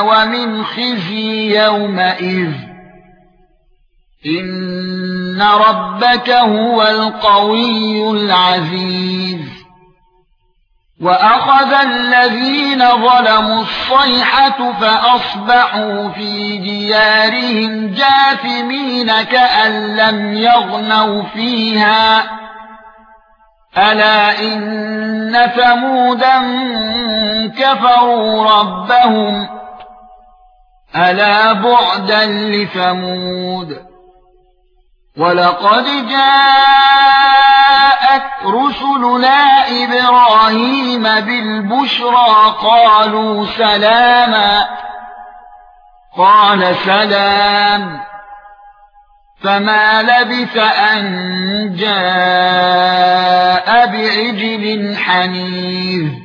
ومن خزي يومئذ ان ربك هو القوي العزيز واخذ الذين ظلموا الصيحه فاصبحوا في ديارهم جاثمين كأن لم يغنوا فيها الا ان ثمودا كفروا ربهم ألا بعدا لثمود ولقد جاءت رسلنا إبراهيم بالبشرى قالوا سلاما قال سلام فما لبث أن جاء بعجل حنيذ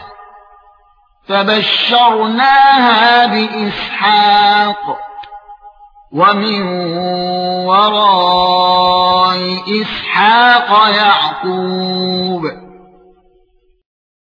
فبشرناها بإسحاق ومن وراء إسحاق يعقوب